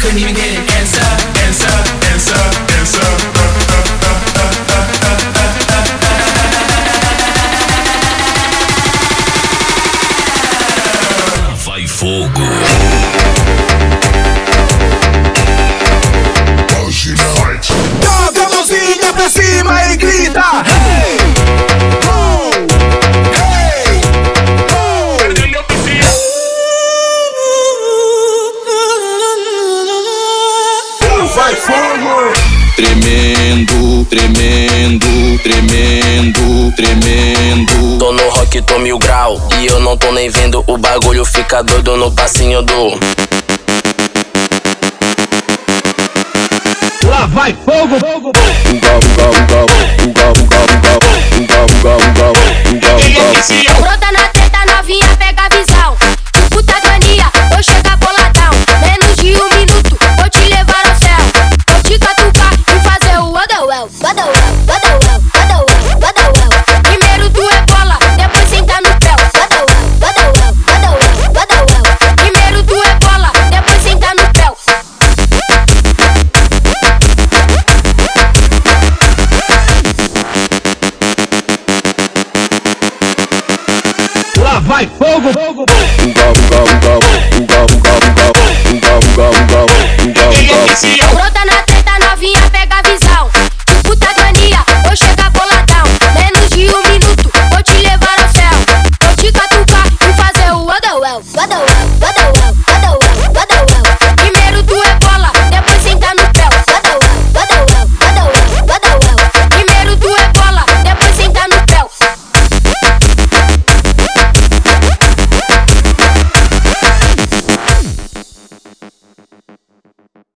couldn't even get an answer, answer, answer. fogo. Tremendo, tremendo, tremendo, tremendo. Tô no rock, tô mil grau. E eu não tô nem vendo o bagulho, fica doido no passinho do. Lá vai fogo, fogo. fogo, uga, uga. vai fogo, fogo. Brota na treta novinha, pega a visão. Puta mania, vou chegar boladão. Menos de um minuto, vou te levar ao céu. Vou te catucar e fazer o Wodowell, Wodowell.